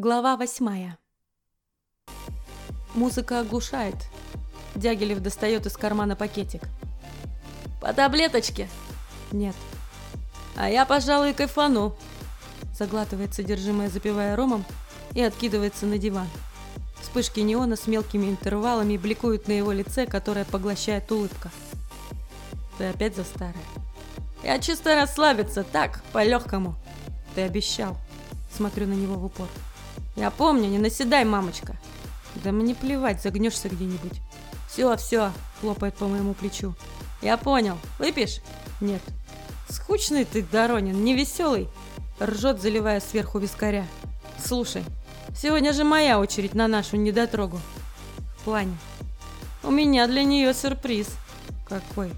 Глава восьмая. Музыка оглушает. Дягилев достает из кармана пакетик. «По таблеточке?» «Нет». «А я, пожалуй, кайфану». Заглатывает содержимое, запивая ромом, и откидывается на диван. Вспышки неона с мелкими интервалами бликуют на его лице, которое поглощает улыбка. «Ты опять за старое?» «Я чисто расслабиться, так, по-легкому». «Ты обещал». Смотрю на него в упор. Помню, не наседай, мамочка. Да мне плевать, загнешься где-нибудь. Все, все, хлопает по моему плечу. Я понял. Выпьешь? Нет. Скучный ты, Доронин, невеселый. Ржет, заливая сверху вискаря. Слушай, сегодня же моя очередь на нашу недотрогу. В плане? У меня для нее сюрприз. Какой?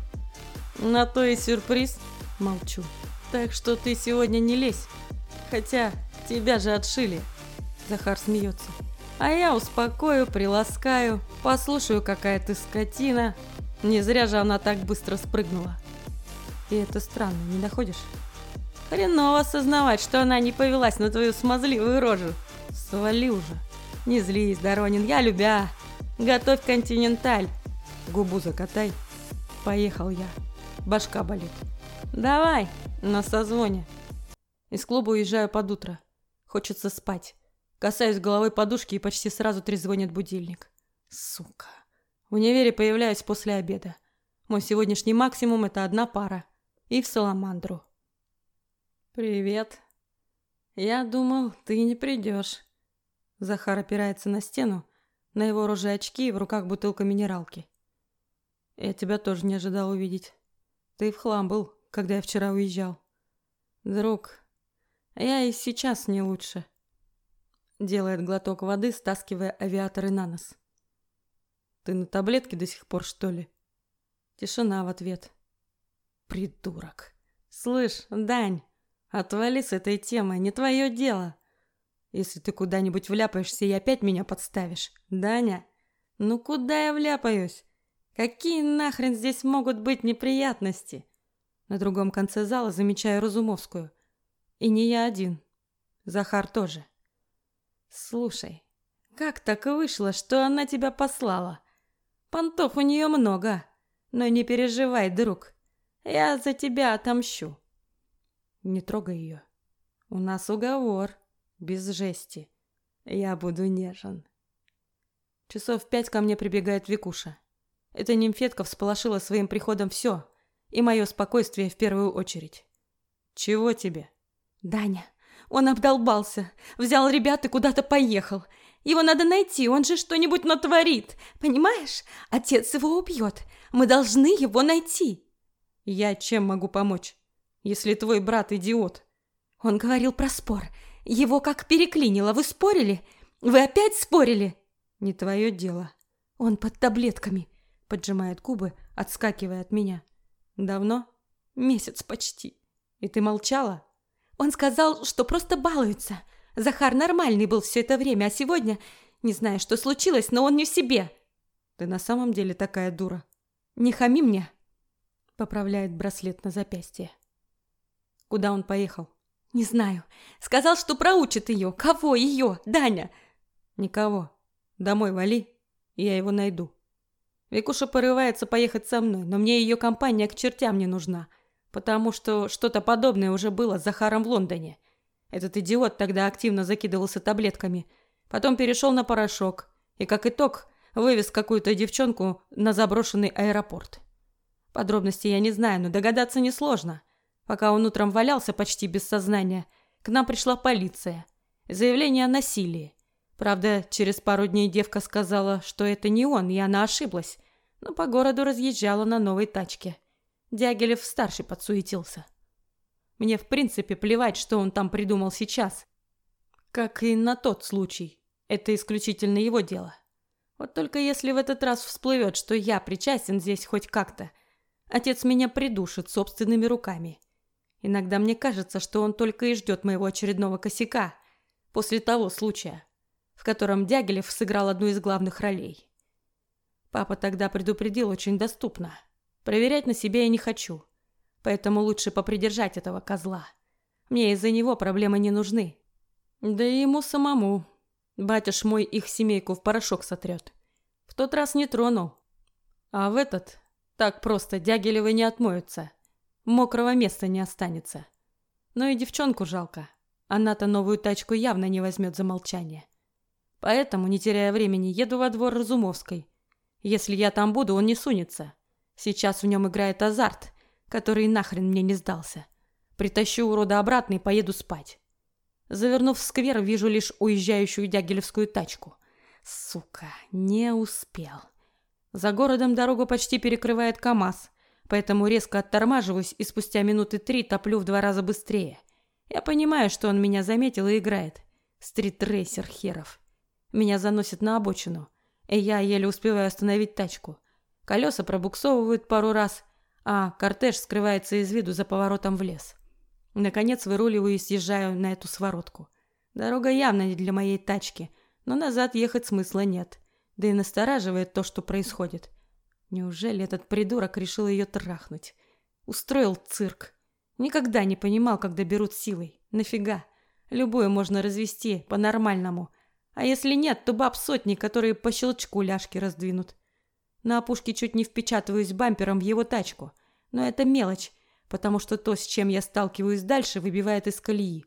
На то и сюрприз. Молчу. Так что ты сегодня не лезь. Хотя тебя же отшили. Захар смеется. А я успокою, приласкаю, послушаю, какая ты скотина. Не зря же она так быстро спрыгнула. И это странно, не находишь? Хреново осознавать, что она не повелась на твою смазливую рожу. Свали уже. Не злись, Доронин, я любя. Готовь континенталь. Губу закатай. Поехал я. Башка болит. Давай, на созвоне. Из клуба уезжаю под утро. Хочется спать. Касаюсь головой подушки и почти сразу трезвонит будильник. Сука. В универе появляюсь после обеда. Мой сегодняшний максимум – это одна пара. И в Саламандру. «Привет. Я думал, ты не придешь». Захар опирается на стену, на его роже очки и в руках бутылка минералки. «Я тебя тоже не ожидал увидеть. Ты в хлам был, когда я вчера уезжал. Друг, я и сейчас не лучше. Делает глоток воды, стаскивая авиаторы на нос. «Ты на таблетке до сих пор, что ли?» Тишина в ответ. «Придурок! Слышь, Дань, отвали с этой темы, не твое дело. Если ты куда-нибудь вляпаешься и опять меня подставишь. Даня, ну куда я вляпаюсь? Какие нахрен здесь могут быть неприятности?» На другом конце зала замечаю Разумовскую. И не я один. Захар тоже. Слушай, как так вышло, что она тебя послала? Понтов у нее много, но не переживай, друг. Я за тебя отомщу. Не трогай ее. У нас уговор, без жести. Я буду нежен. Часов пять ко мне прибегает Викуша. Эта нимфетка всполошила своим приходом все, и мое спокойствие в первую очередь. Чего тебе? Даня, он обдолбался, взял ребят и куда-то поехал. Его надо найти, он же что-нибудь натворит. Понимаешь? Отец его убьет. Мы должны его найти. Я чем могу помочь, если твой брат идиот? Он говорил про спор. Его как переклинило. Вы спорили? Вы опять спорили? Не твое дело. Он под таблетками. Поджимает губы, отскакивая от меня. Давно? Месяц почти. И ты молчала? Он сказал, что просто балуется. Захар нормальный был все это время, а сегодня... Не знаю, что случилось, но он не в себе. Ты на самом деле такая дура. Не хами мне. Поправляет браслет на запястье. Куда он поехал? Не знаю. Сказал, что проучит ее. Кого ее? Даня? Никого. Домой вали, и я его найду. Викуша порывается поехать со мной, но мне ее компания к чертям не нужна потому что что-то подобное уже было с Захаром в Лондоне. Этот идиот тогда активно закидывался таблетками, потом перешел на порошок и, как итог, вывез какую-то девчонку на заброшенный аэропорт. Подробностей я не знаю, но догадаться несложно. Пока он утром валялся почти без сознания, к нам пришла полиция. Заявление о насилии. Правда, через пару дней девка сказала, что это не он, и она ошиблась, но по городу разъезжала на новой тачке. Дягилев-старший подсуетился. Мне в принципе плевать, что он там придумал сейчас. Как и на тот случай. Это исключительно его дело. Вот только если в этот раз всплывет, что я причастен здесь хоть как-то, отец меня придушит собственными руками. Иногда мне кажется, что он только и ждет моего очередного косяка после того случая, в котором Дягилев сыграл одну из главных ролей. Папа тогда предупредил очень доступно – Проверять на себе я не хочу. Поэтому лучше попридержать этого козла. Мне из-за него проблемы не нужны. Да и ему самому Батюш мой их семейку в порошок сотрет. В тот раз не тронул. А в этот так просто Дягилевы не отмоются. Мокрого места не останется. Но и девчонку жалко. Она-то новую тачку явно не возьмет за молчание. Поэтому, не теряя времени, еду во двор Разумовской. Если я там буду, он не сунется. Сейчас в нем играет азарт, который нахрен мне не сдался. Притащу урода обратно и поеду спать. Завернув в сквер, вижу лишь уезжающую дягилевскую тачку. Сука, не успел. За городом дорогу почти перекрывает КамАЗ, поэтому резко оттормаживаюсь и спустя минуты три топлю в два раза быстрее. Я понимаю, что он меня заметил и играет. Стритрейсер херов. Меня заносит на обочину, и я еле успеваю остановить тачку. Колеса пробуксовывают пару раз, а кортеж скрывается из виду за поворотом в лес. Наконец выруливаю и съезжаю на эту своротку. Дорога явно не для моей тачки, но назад ехать смысла нет. Да и настораживает то, что происходит. Неужели этот придурок решил ее трахнуть? Устроил цирк. Никогда не понимал, когда берут силой. Нафига? Любую можно развести по-нормальному. А если нет, то баб сотни, которые по щелчку ляжки раздвинут. На опушке чуть не впечатываюсь бампером в его тачку. Но это мелочь потому что то, с чем я сталкиваюсь дальше, выбивает из колеи.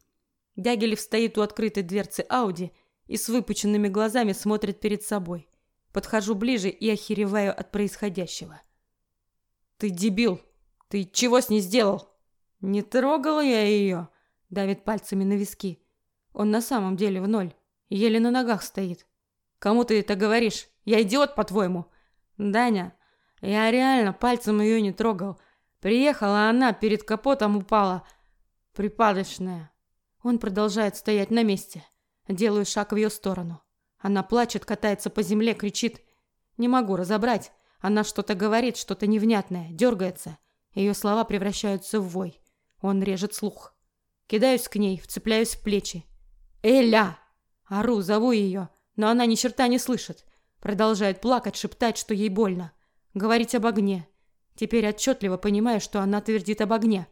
Дягилев стоит у открытой дверцы Ауди и с выпученными глазами смотрит перед собой. Подхожу ближе и охереваю от происходящего. «Ты дебил! Ты чего с ней сделал?» «Не трогал я ее!» — давит пальцами на виски. Он на самом деле в ноль, еле на ногах стоит. «Кому ты это говоришь? Я идиот, по-твоему?» «Даня, я реально пальцем ее не трогал. Приехала она, перед капотом упала. Припадочная. Он продолжает стоять на месте. Делаю шаг в ее сторону. Она плачет, катается по земле, кричит. Не могу разобрать. Она что-то говорит, что-то невнятное, дергается. Ее слова превращаются в вой. Он режет слух. Кидаюсь к ней, вцепляюсь в плечи. «Эля!» Ору, зову ее, но она ни черта не слышит. Продолжает плакать, шептать, что ей больно. Говорить об огне. Теперь отчетливо понимаю, что она твердит об огне.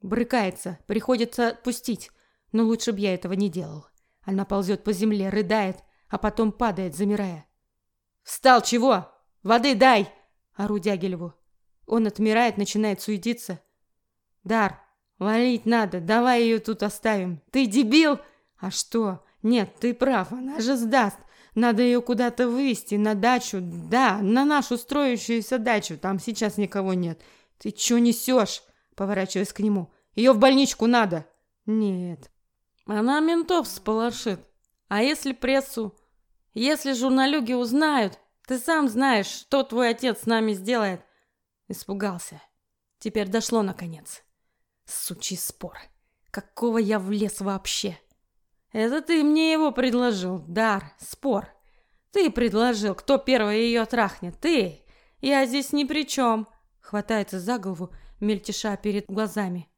Брыкается, приходится отпустить, но лучше б я этого не делал. Она ползет по земле, рыдает, а потом падает, замирая. «Встал чего? Воды дай!» – ору Дягилеву. Он отмирает, начинает суетиться. «Дар, валить надо, давай ее тут оставим. Ты дебил?» «А что? Нет, ты прав, она же сдаст. Надо ее куда-то вывести, на дачу. Да, на нашу строящуюся дачу. Там сейчас никого нет. Ты что несешь? Поворачиваясь к нему. Ее в больничку надо. Нет. Она ментов сполошит. А если прессу? Если журналюги узнают, ты сам знаешь, что твой отец с нами сделает. Испугался. Теперь дошло наконец. Сучий спор. Какого я влез вообще? Это ты мне его предложил, дар, спор. Ты предложил, кто первый ее трахнет. Ты. Я здесь ни при чем. Хватается за голову, мельтеша перед глазами.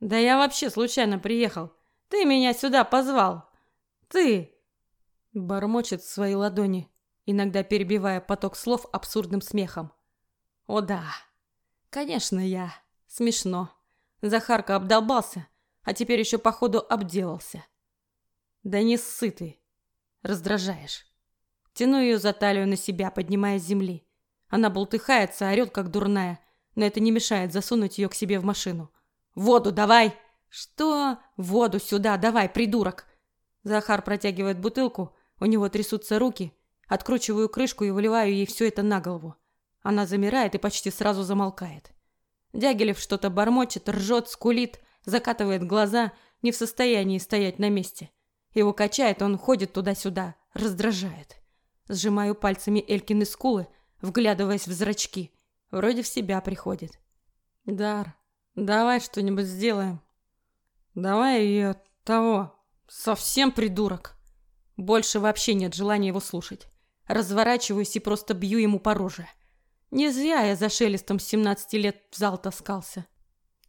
Да я вообще случайно приехал. Ты меня сюда позвал. Ты. Бормочет в свои ладони, иногда перебивая поток слов абсурдным смехом. О да. Конечно, я. Смешно. Захарка обдолбался, а теперь еще походу обделался. Да не ссы ты. Раздражаешь. Тяну ее за талию на себя, поднимая с земли. Она болтыхается, орет, как дурная, но это не мешает засунуть ее к себе в машину. «Воду давай!» «Что? Воду сюда, давай, придурок!» Захар протягивает бутылку, у него трясутся руки. Откручиваю крышку и выливаю ей все это на голову. Она замирает и почти сразу замолкает. Дягилев что-то бормочет, ржет, скулит, закатывает глаза, не в состоянии стоять на месте. Его качает, он ходит туда-сюда, раздражает. Сжимаю пальцами Элькины скулы, вглядываясь в зрачки. Вроде в себя приходит. Дар, давай что-нибудь сделаем. Давай ее того. Совсем придурок. Больше вообще нет желания его слушать. Разворачиваюсь и просто бью ему по роже. Не зря я за шелестом с 17 лет в зал таскался.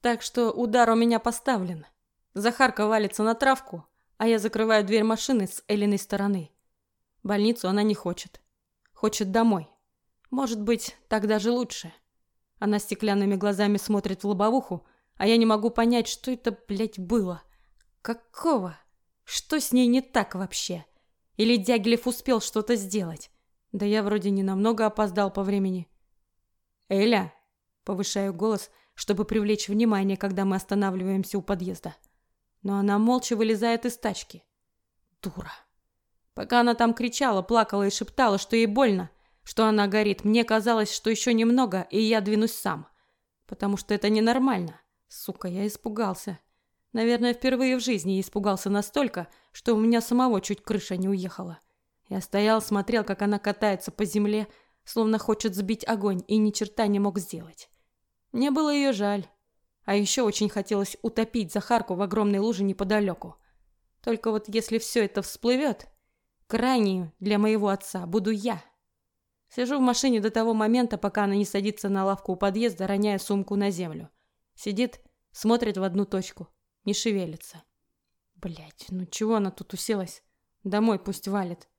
Так что удар у меня поставлен. Захарка валится на травку, а я закрываю дверь машины с Элиной стороны. Больницу она не хочет. Хочет домой. Может быть, так даже лучше. Она стеклянными глазами смотрит в лобовуху, а я не могу понять, что это, блядь, было. Какого? Что с ней не так вообще? Или Дягилев успел что-то сделать? Да я вроде не намного опоздал по времени. «Эля!» — повышаю голос, чтобы привлечь внимание, когда мы останавливаемся у подъезда. Но она молча вылезает из тачки. Дура. Пока она там кричала, плакала и шептала, что ей больно, что она горит, мне казалось, что еще немного, и я двинусь сам. Потому что это ненормально. Сука, я испугался. Наверное, впервые в жизни испугался настолько, что у меня самого чуть крыша не уехала. Я стоял, смотрел, как она катается по земле, словно хочет сбить огонь, и ни черта не мог сделать. Мне было ее жаль. А еще очень хотелось утопить Захарку в огромной луже неподалеку. Только вот если все это всплывет, крайней для моего отца буду я. Сижу в машине до того момента, пока она не садится на лавку у подъезда, роняя сумку на землю. Сидит, смотрит в одну точку не шевелится. Блять, ну чего она тут уселась? Домой пусть валит.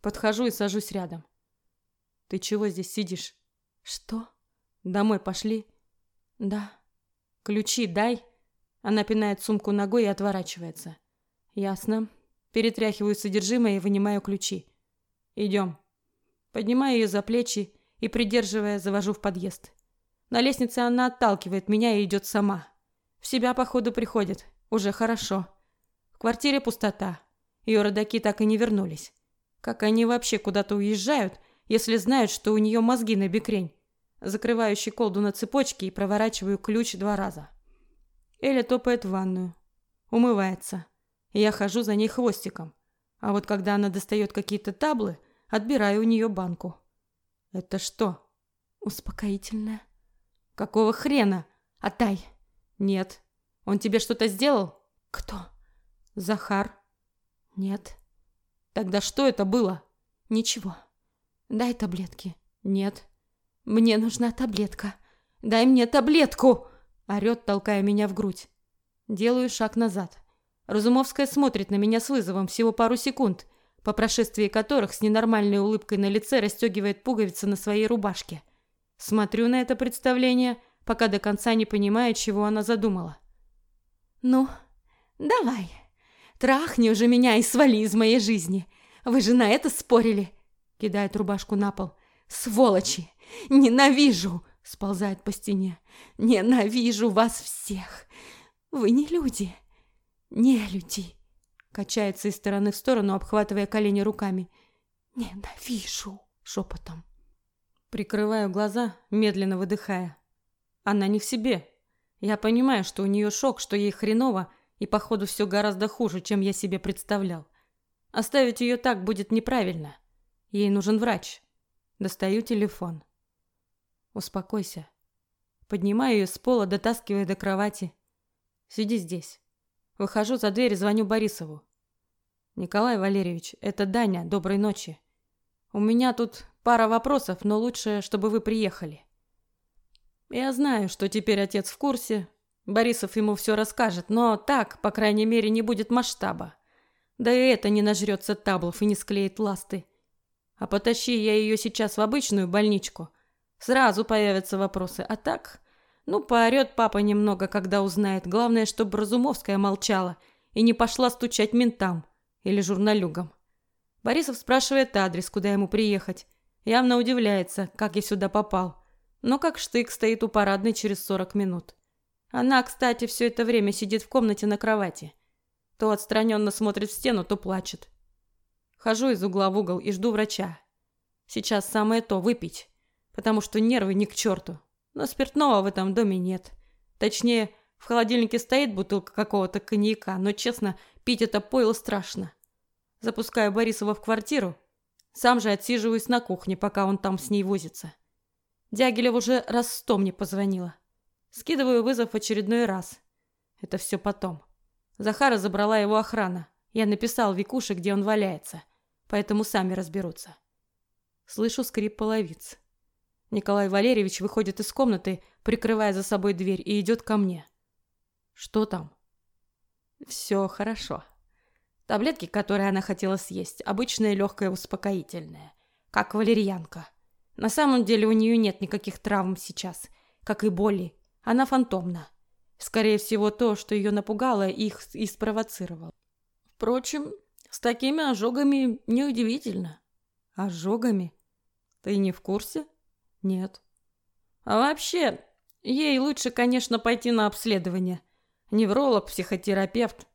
Подхожу и сажусь рядом. Ты чего здесь сидишь? Что? Домой пошли? Да. Ключи дай. Она пинает сумку ногой и отворачивается. Ясно. Перетряхиваю содержимое и вынимаю ключи. Идем. Поднимаю ее за плечи и, придерживая, завожу в подъезд. На лестнице она отталкивает меня и идет сама. В себя, походу, приходит. Уже хорошо. В квартире пустота. Ее родаки так и не вернулись. Как они вообще куда-то уезжают, если знают, что у нее мозги на бекрень? Закрываю щеколду на цепочке и проворачиваю ключ два раза. Эля топает в ванную. Умывается. И я хожу за ней хвостиком. А вот когда она достает какие-то таблы, отбираю у нее банку. Это что? Успокоительное. Какого хрена? Отдай. Нет. Он тебе что-то сделал? Кто? Захар. Нет. Тогда что это было? Ничего. Дай таблетки. Нет. Мне нужна таблетка. Дай мне таблетку. Орет, толкая меня в грудь. Делаю шаг назад. Разумовская смотрит на меня с вызовом всего пару секунд, по прошествии которых с ненормальной улыбкой на лице расстегивает пуговицы на своей рубашке. Смотрю на это представление – пока до конца не понимая, чего она задумала. «Ну, давай, трахни уже меня и свали из моей жизни. Вы же на это спорили?» Кидает рубашку на пол. «Сволочи! Ненавижу!» Сползает по стене. «Ненавижу вас всех! Вы не люди! Не люди!» Качается из стороны в сторону, обхватывая колени руками. «Ненавижу!» Шепотом. Прикрываю глаза, медленно выдыхая. Она не в себе. Я понимаю, что у нее шок, что ей хреново, и походу все гораздо хуже, чем я себе представлял. Оставить ее так будет неправильно. Ей нужен врач. Достаю телефон. Успокойся. Поднимаю ее с пола, дотаскивая до кровати. Сиди здесь. Выхожу за дверь звоню Борисову. Николай Валерьевич, это Даня, доброй ночи. У меня тут пара вопросов, но лучше, чтобы вы приехали. Я знаю, что теперь отец в курсе. Борисов ему все расскажет, но так, по крайней мере, не будет масштаба. Да и это не нажрется таблов и не склеит ласты. А потащи я ее сейчас в обычную больничку, сразу появятся вопросы. А так, ну, поорет папа немного, когда узнает. Главное, чтобы Разумовская молчала и не пошла стучать ментам или журналюгам. Борисов спрашивает адрес, куда ему приехать. Явно удивляется, как я сюда попал но как штык стоит у парадной через 40 минут. Она, кстати, все это время сидит в комнате на кровати. То отстраненно смотрит в стену, то плачет. Хожу из угла в угол и жду врача. Сейчас самое то выпить, потому что нервы ни к черту. Но спиртного в этом доме нет. Точнее, в холодильнике стоит бутылка какого-то коньяка, но, честно, пить это пойло страшно. Запускаю Борисова в квартиру, сам же отсиживаюсь на кухне, пока он там с ней возится. Дягилев уже раз сто мне позвонила. Скидываю вызов очередной раз. Это все потом. Захара забрала его охрана. Я написал Викуше, где он валяется. Поэтому сами разберутся. Слышу скрип половиц. Николай Валерьевич выходит из комнаты, прикрывая за собой дверь, и идет ко мне. Что там? Все хорошо. Таблетки, которые она хотела съесть, обычное легкое успокоительное, как валерьянка. На самом деле у нее нет никаких травм сейчас, как и боли. Она фантомна. Скорее всего, то, что ее напугало, их и спровоцировало. Впрочем, С такими ожогами неудивительно. Ожогами? Ты не в курсе? Нет. А вообще, ей лучше, конечно, пойти на обследование. Невролог, психотерапевт.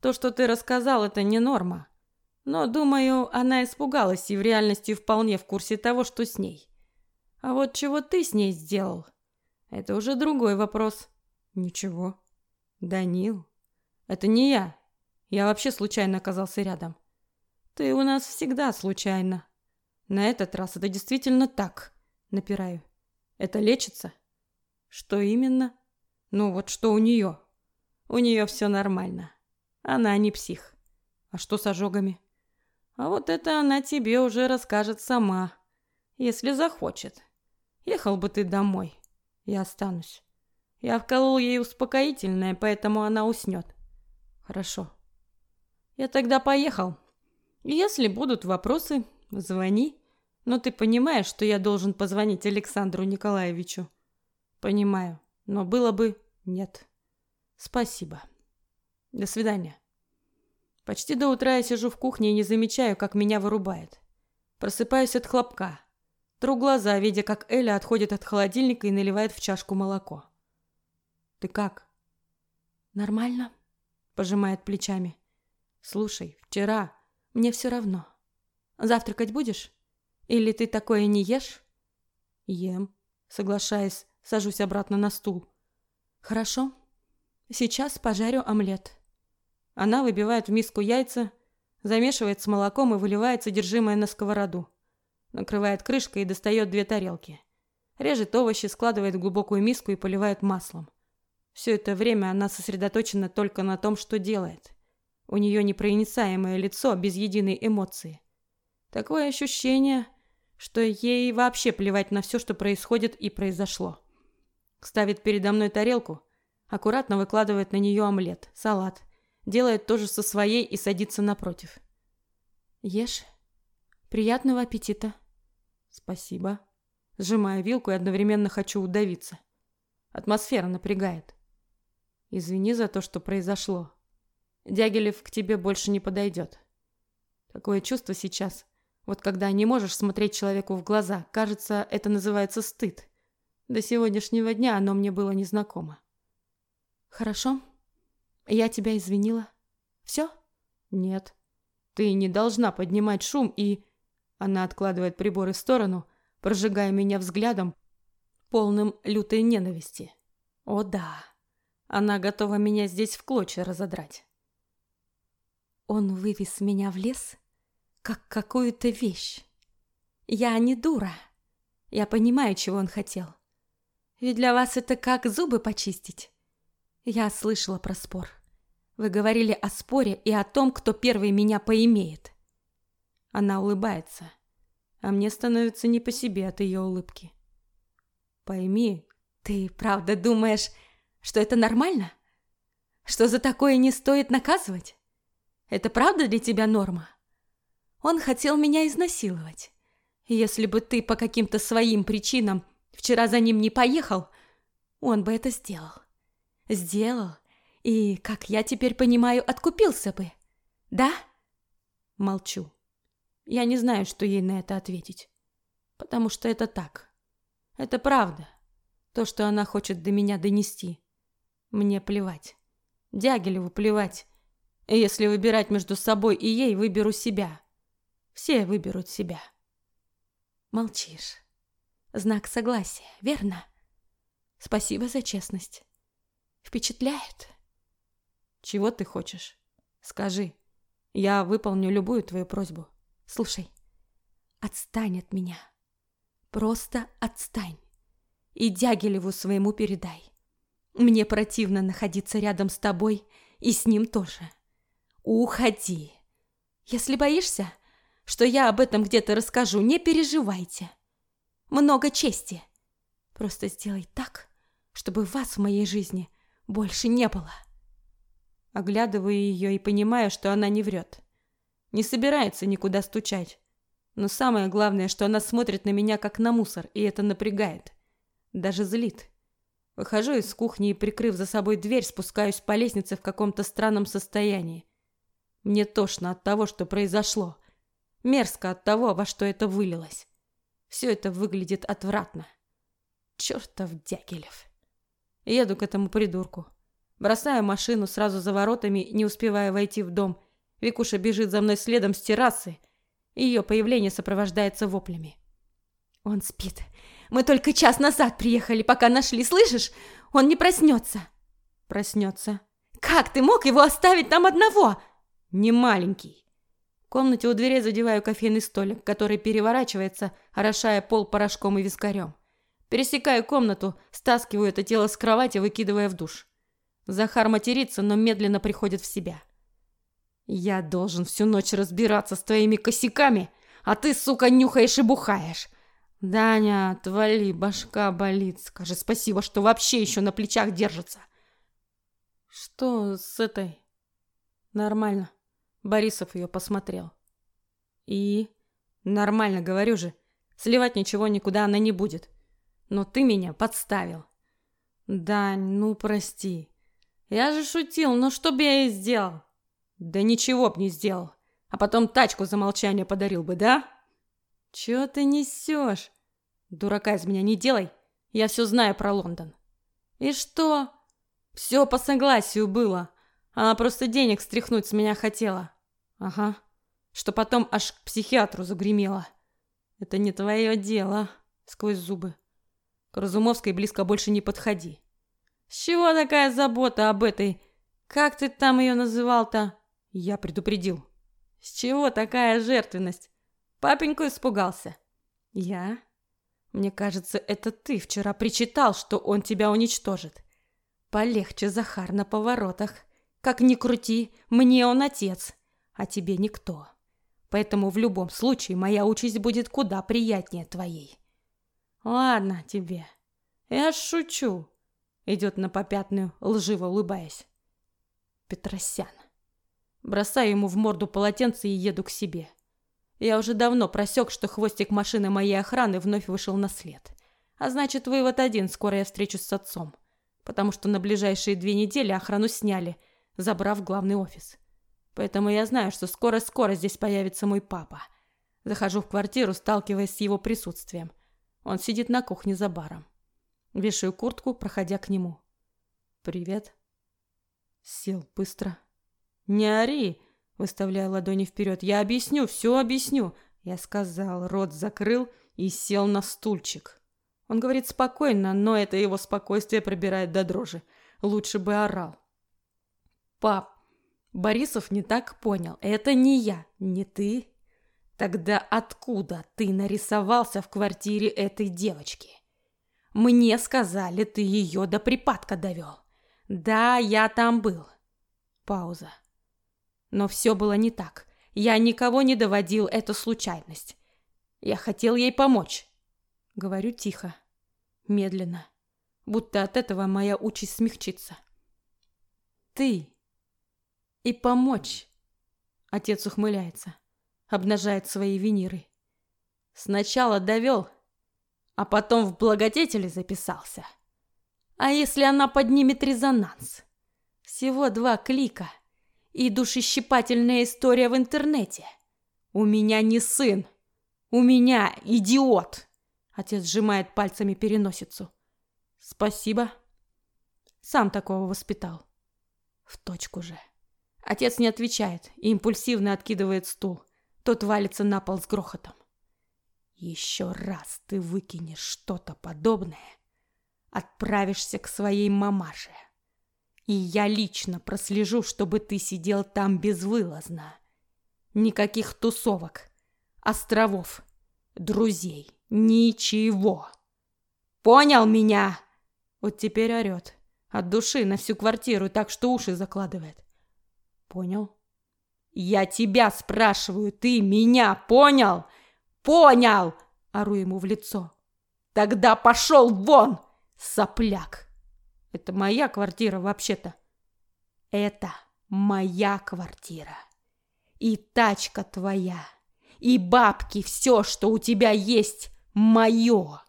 То, что ты рассказал, это не норма. Но, думаю, она испугалась и в реальности вполне в курсе того, что с ней. А вот чего ты с ней сделал, это уже другой вопрос. Ничего. Данил, это не я. Я вообще случайно оказался рядом. Ты у нас всегда случайно. На этот раз это действительно так. Напираю. Это лечится? Что именно? Ну вот что у нее? У нее все нормально. Она не псих. А что с ожогами? А вот это она тебе уже расскажет сама, если захочет. Ехал бы ты домой. Я останусь. Я вколол ей успокоительное, поэтому она уснет. Хорошо. Я тогда поехал. Если будут вопросы, звони. Но ты понимаешь, что я должен позвонить Александру Николаевичу? Понимаю, но было бы нет. Спасибо. До свидания. Почти до утра я сижу в кухне и не замечаю, как меня вырубает. Просыпаюсь от хлопка. Тру глаза, видя, как Эля отходит от холодильника и наливает в чашку молоко. «Ты как?» «Нормально», — пожимает плечами. «Слушай, вчера мне все равно. Завтракать будешь?» Или ты такое не ешь? Ем. Соглашаясь, сажусь обратно на стул. Хорошо. Сейчас пожарю омлет. Она выбивает в миску яйца, замешивает с молоком и выливает содержимое на сковороду. Накрывает крышкой и достает две тарелки. Режет овощи, складывает в глубокую миску и поливает маслом. Все это время она сосредоточена только на том, что делает. У нее непроницаемое лицо без единой эмоции. Такое ощущение, что ей вообще плевать на все, что происходит и произошло. Ставит передо мной тарелку, аккуратно выкладывает на нее омлет, салат, делает то же со своей и садится напротив. Ешь. Приятного аппетита. Спасибо. Сжимаю вилку и одновременно хочу удавиться. Атмосфера напрягает. Извини за то, что произошло. Дягилев к тебе больше не подойдет. Такое чувство сейчас, вот когда не можешь смотреть человеку в глаза, кажется, это называется стыд. До сегодняшнего дня оно мне было незнакомо. Хорошо. Я тебя извинила. Все? Нет. Ты не должна поднимать шум и... Она откладывает приборы в сторону, прожигая меня взглядом, полным лютой ненависти. О да, она готова меня здесь в клочья разодрать. Он вывез меня в лес как какую-то вещь. Я не дура. Я понимаю, чего он хотел. Ведь для вас это как зубы почистить. Я слышала про спор. Вы говорили о споре и о том, кто первый меня поимеет. Она улыбается, а мне становится не по себе от ее улыбки. Пойми, ты правда думаешь, что это нормально? Что за такое не стоит наказывать? Это правда для тебя норма? Он хотел меня изнасиловать. Если бы ты по каким-то своим причинам вчера за ним не поехал, он бы это сделал. Сделал. И, как я теперь понимаю, откупился бы. Да? Молчу. Я не знаю, что ей на это ответить. Потому что это так. Это правда. То, что она хочет до меня донести. Мне плевать. Дягилеву плевать. Если выбирать между собой и ей, выберу себя. Все выберут себя. Молчишь. Знак согласия, верно? Спасибо за честность. Впечатляет? Чего ты хочешь? Скажи. Я выполню любую твою просьбу. Слушай, отстань от меня. Просто отстань. И Дягилеву своему передай. Мне противно находиться рядом с тобой и с ним тоже. Уходи. Если боишься, что я об этом где-то расскажу, не переживайте. Много чести. Просто сделай так, чтобы вас в моей жизни больше не было. Оглядываю ее и понимаю, что она не врет. Не собирается никуда стучать. Но самое главное, что она смотрит на меня как на мусор, и это напрягает. Даже злит. Выхожу из кухни и, прикрыв за собой дверь, спускаюсь по лестнице в каком-то странном состоянии. Мне тошно от того, что произошло. Мерзко от того, во что это вылилось. Все это выглядит отвратно. Чертов Дягилев. Еду к этому придурку. Бросаю машину сразу за воротами, не успевая войти в дом. Викуша бежит за мной следом с террасы. Ее появление сопровождается воплями. «Он спит. Мы только час назад приехали, пока нашли, слышишь? Он не проснется». «Проснется». «Как ты мог его оставить там одного?» «Не маленький». Комнате у дверей задеваю кофейный столик, который переворачивается, орошая пол порошком и вискарем. Пересекаю комнату, стаскиваю это тело с кровати, выкидывая в душ. Захар матерится, но медленно приходит в себя. «Я должен всю ночь разбираться с твоими косяками, а ты, сука, нюхаешь и бухаешь. Даня, отвали, башка болит. Скажи спасибо, что вообще еще на плечах держится. Что с этой? Нормально. Борисов ее посмотрел. И? Нормально, говорю же. Сливать ничего никуда она не будет. Но ты меня подставил. Дань, ну прости. Я же шутил, но что бы я и сделал? Да ничего б не сделал. А потом тачку за молчание подарил бы, да? «Чё ты несёшь? Дурака из меня не делай. Я всё знаю про Лондон». «И что?» «Всё по согласию было. Она просто денег стряхнуть с меня хотела». «Ага. Что потом аж к психиатру загремела». «Это не твое дело», — сквозь зубы. «К Разумовской близко больше не подходи». «С чего такая забота об этой? Как ты там её называл-то?» Я предупредил. «С чего такая жертвенность? Папеньку испугался. Я? Мне кажется, это ты вчера причитал, что он тебя уничтожит. Полегче, Захар, на поворотах. Как ни крути, мне он отец, а тебе никто. Поэтому в любом случае моя участь будет куда приятнее твоей. Ладно тебе. Я шучу. Идет на попятную, лживо улыбаясь. Петросян. Бросаю ему в морду полотенце и еду к себе. Я уже давно просек, что хвостик машины моей охраны вновь вышел на след. А значит, вывод один, скоро я встречусь с отцом. Потому что на ближайшие две недели охрану сняли, забрав главный офис. Поэтому я знаю, что скоро-скоро здесь появится мой папа. Захожу в квартиру, сталкиваясь с его присутствием. Он сидит на кухне за баром. Вешаю куртку, проходя к нему. «Привет». Сел быстро. «Не ори!» выставляя ладони вперед. «Я объясню, все объясню!» Я сказал, рот закрыл и сел на стульчик. Он говорит спокойно, но это его спокойствие пробирает до дрожи. Лучше бы орал. «Пап, Борисов не так понял. Это не я, не ты. Тогда откуда ты нарисовался в квартире этой девочки? Мне сказали, ты ее до припадка довел. Да, я там был. Пауза. Но все было не так. Я никого не доводил, это случайность. Я хотел ей помочь. Говорю тихо, медленно, будто от этого моя участь смягчится. Ты и помочь. Отец ухмыляется, обнажает свои виниры. Сначала довел, а потом в благодетели записался. А если она поднимет резонанс? Всего два клика — и душещипательная история в интернете. У меня не сын. У меня идиот. Отец сжимает пальцами переносицу. Спасибо. Сам такого воспитал. В точку же. Отец не отвечает и импульсивно откидывает стул. Тот валится на пол с грохотом. Еще раз ты выкинешь что-то подобное, отправишься к своей мамаше. И я лично прослежу, чтобы ты сидел там безвылазно. Никаких тусовок, островов, друзей, ничего. Понял меня? Вот теперь орет. От души на всю квартиру, так что уши закладывает. Понял? Я тебя спрашиваю, ты меня понял? Понял! Ору ему в лицо. Тогда пошел вон, сопляк! Это моя квартира вообще-то. Это моя квартира. И тачка твоя. И бабки, все, что у тебя есть, мое.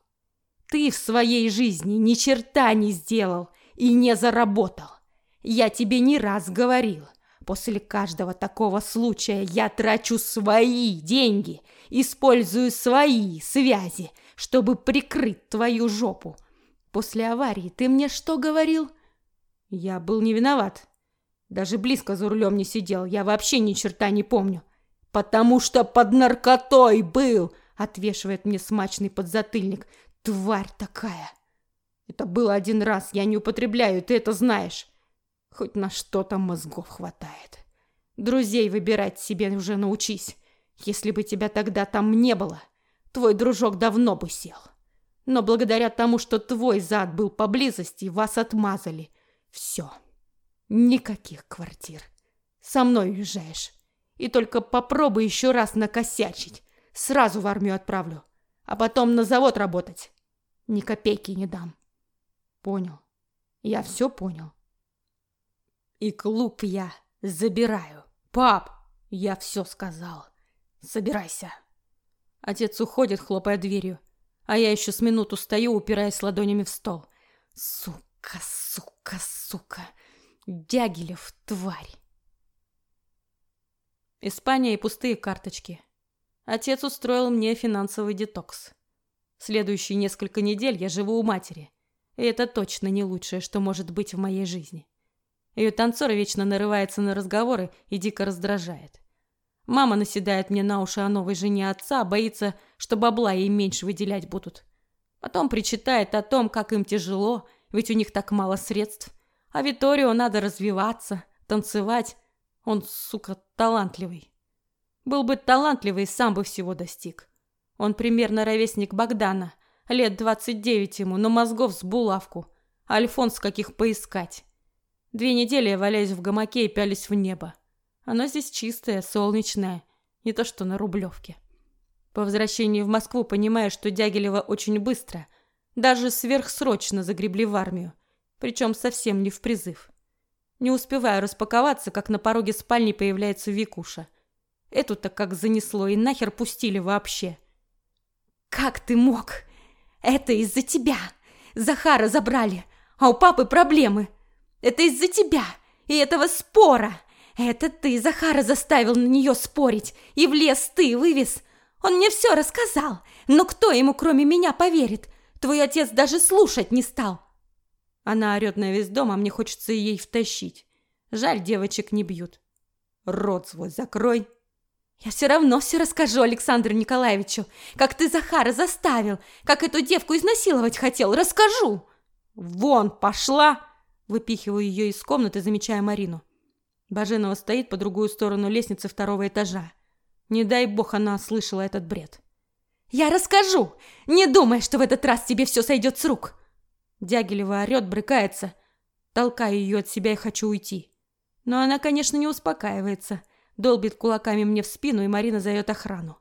Ты в своей жизни ни черта не сделал и не заработал. Я тебе не раз говорил. После каждого такого случая я трачу свои деньги, использую свои связи, чтобы прикрыть твою жопу. После аварии ты мне что говорил? Я был не виноват. Даже близко за рулем не сидел. Я вообще ни черта не помню. Потому что под наркотой был, отвешивает мне смачный подзатыльник. Тварь такая. Это было один раз. Я не употребляю, ты это знаешь. Хоть на что там мозгов хватает. Друзей выбирать себе уже научись. Если бы тебя тогда там не было, твой дружок давно бы сел. Но благодаря тому, что твой зад был поблизости, вас отмазали. Все. Никаких квартир. Со мной уезжаешь. И только попробуй еще раз накосячить. Сразу в армию отправлю. А потом на завод работать. Ни копейки не дам. Понял. Я все понял. И клуб я забираю. Пап, я все сказал. Собирайся. Отец уходит, хлопая дверью. А я еще с минуту стою, упираясь ладонями в стол. Сука, сука, сука. Дягилев, тварь. Испания и пустые карточки. Отец устроил мне финансовый детокс. Следующие несколько недель я живу у матери. И это точно не лучшее, что может быть в моей жизни. Ее танцор вечно нарывается на разговоры и дико раздражает. Мама наседает мне на уши о новой жене отца, боится, что бабла ей меньше выделять будут. Потом причитает о том, как им тяжело, ведь у них так мало средств. А Виторио надо развиваться, танцевать. Он, сука, талантливый. Был бы талантливый, сам бы всего достиг. Он примерно ровесник Богдана, лет двадцать девять ему, но мозгов с булавку. Альфонс каких поискать. Две недели я валяюсь в гамаке и пялись в небо. Оно здесь чистое, солнечное, не то что на Рублевке. По возвращении в Москву понимаю, что Дягилева очень быстро, даже сверхсрочно загребли в армию, причем совсем не в призыв. Не успеваю распаковаться, как на пороге спальни появляется Викуша. Эту-то как занесло и нахер пустили вообще. «Как ты мог? Это из-за тебя. Захара забрали, а у папы проблемы. Это из-за тебя и этого спора. Это ты Захара заставил на нее спорить, и в лес ты вывез. Он мне все рассказал, но кто ему кроме меня поверит? Твой отец даже слушать не стал. Она орет на весь дом, а мне хочется ей втащить. Жаль, девочек не бьют. Рот свой закрой. Я все равно все расскажу Александру Николаевичу, как ты Захара заставил, как эту девку изнасиловать хотел. Расскажу. Вон, пошла. Выпихиваю ее из комнаты, замечая Марину. Баженова стоит по другую сторону лестницы второго этажа. Не дай бог она слышала этот бред. «Я расскажу! Не думай, что в этот раз тебе все сойдет с рук!» Дягилева орет, брыкается. Толкаю ее от себя и хочу уйти. Но она, конечно, не успокаивается. Долбит кулаками мне в спину, и Марина зовет охрану.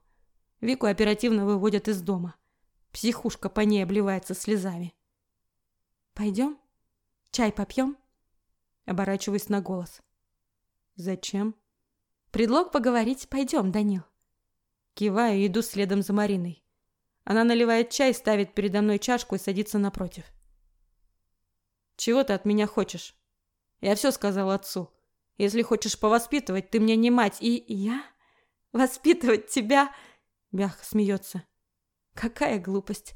Вику оперативно выводят из дома. Психушка по ней обливается слезами. «Пойдем?» Чай попьем?» Оборачиваюсь на голос. «Зачем?» «Предлог поговорить. Пойдем, Данил». Киваю и иду следом за Мариной. Она наливает чай, ставит передо мной чашку и садится напротив. «Чего ты от меня хочешь?» «Я все сказал отцу. Если хочешь повоспитывать, ты мне не мать, и я? Воспитывать тебя?» Мягко смеется. «Какая глупость.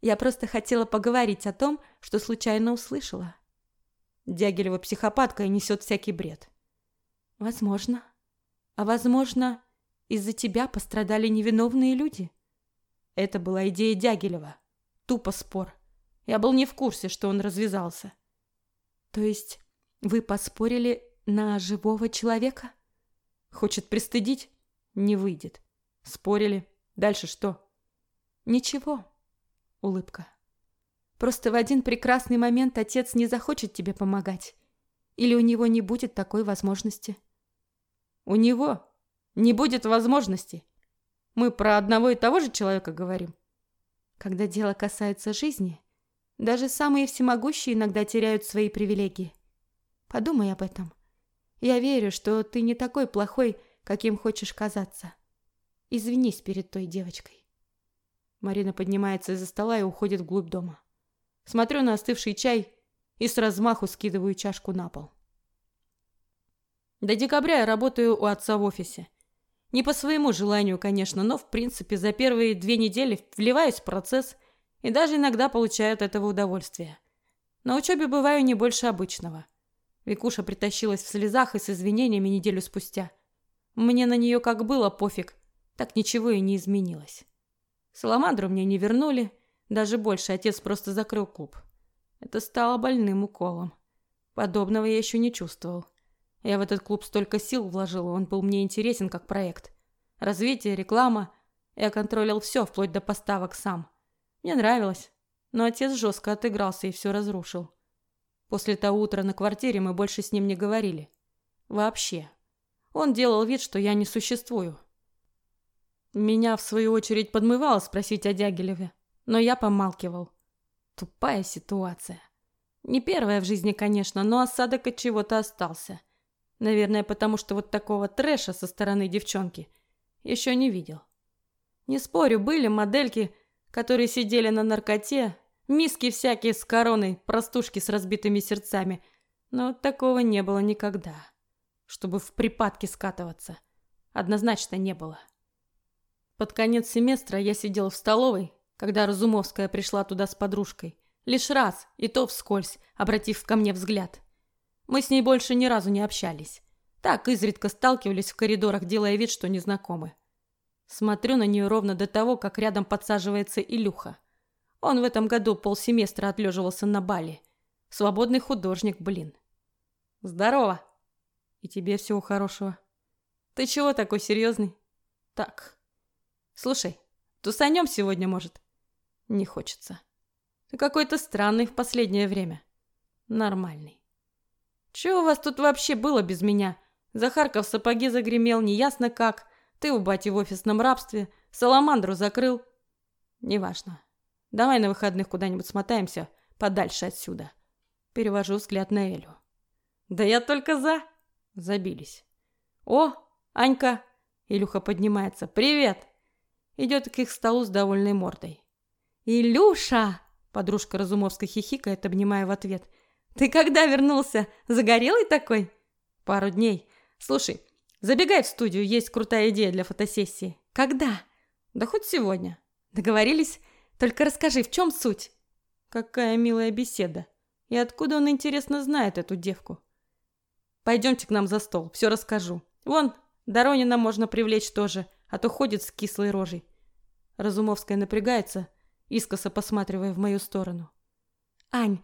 Я просто хотела поговорить о том, что случайно услышала». Дягилева психопатка и несет всякий бред. Возможно. А возможно, из-за тебя пострадали невиновные люди. Это была идея Дягилева. Тупо спор. Я был не в курсе, что он развязался. То есть вы поспорили на живого человека? Хочет пристыдить? Не выйдет. Спорили. Дальше что? Ничего. Улыбка. Просто в один прекрасный момент отец не захочет тебе помогать. Или у него не будет такой возможности. У него не будет возможности. Мы про одного и того же человека говорим. Когда дело касается жизни, даже самые всемогущие иногда теряют свои привилегии. Подумай об этом. Я верю, что ты не такой плохой, каким хочешь казаться. Извинись перед той девочкой. Марина поднимается из-за стола и уходит вглубь дома. Смотрю на остывший чай и с размаху скидываю чашку на пол. До декабря я работаю у отца в офисе. Не по своему желанию, конечно, но, в принципе, за первые две недели вливаюсь в процесс и даже иногда получаю от этого удовольствие. На учебе бываю не больше обычного. Викуша притащилась в слезах и с извинениями неделю спустя. Мне на нее как было пофиг, так ничего и не изменилось. Саламандру мне не вернули, даже больше отец просто закрыл клуб. Это стало больным уколом. Подобного я еще не чувствовал. Я в этот клуб столько сил вложил, он был мне интересен как проект. Развитие, реклама. Я контролил все, вплоть до поставок сам. Мне нравилось, но отец жестко отыгрался и все разрушил. После того утра на квартире мы больше с ним не говорили. Вообще. Он делал вид, что я не существую. Меня, в свою очередь, подмывало спросить о Дягилеве, но я помалкивал. Тупая ситуация. Не первая в жизни, конечно, но осадок от чего-то остался. Наверное, потому что вот такого трэша со стороны девчонки еще не видел. Не спорю, были модельки, которые сидели на наркоте, миски всякие с короной, простушки с разбитыми сердцами, но такого не было никогда. Чтобы в припадке скатываться. Однозначно не было. Под конец семестра я сидел в столовой, когда Разумовская пришла туда с подружкой. Лишь раз, и то вскользь, обратив ко мне взгляд. Мы с ней больше ни разу не общались. Так изредка сталкивались в коридорах, делая вид, что незнакомы. Смотрю на нее ровно до того, как рядом подсаживается Илюха. Он в этом году полсеместра отлеживался на Бали. Свободный художник, блин. Здорово. И тебе всего хорошего. Ты чего такой серьезный? Так. Слушай, тусанем сегодня, может? Не хочется. Ты какой-то странный в последнее время. Нормальный. Че у вас тут вообще было без меня? Захарка в сапоги загремел, неясно как. Ты у бати в офисном рабстве. Саламандру закрыл. Неважно. Давай на выходных куда-нибудь смотаемся подальше отсюда. Перевожу взгляд на Элю. Да я только за. Забились. О, Анька. Илюха поднимается. Привет. Идет к их столу с довольной мордой. Илюша! Подружка Разумовска хихикает, обнимая в ответ. Ты когда вернулся? Загорелый такой? Пару дней. Слушай, забегай в студию, есть крутая идея для фотосессии. Когда? Да хоть сегодня. Договорились? Только расскажи, в чем суть? Какая милая беседа. И откуда он, интересно, знает эту девку? Пойдемте к нам за стол, все расскажу. Вон, Доронина можно привлечь тоже, а то ходит с кислой рожей. Разумовская напрягается, искоса посматривая в мою сторону. «Ань,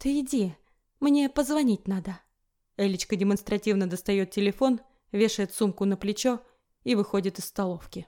«Ты иди, мне позвонить надо». Элечка демонстративно достает телефон, вешает сумку на плечо и выходит из столовки.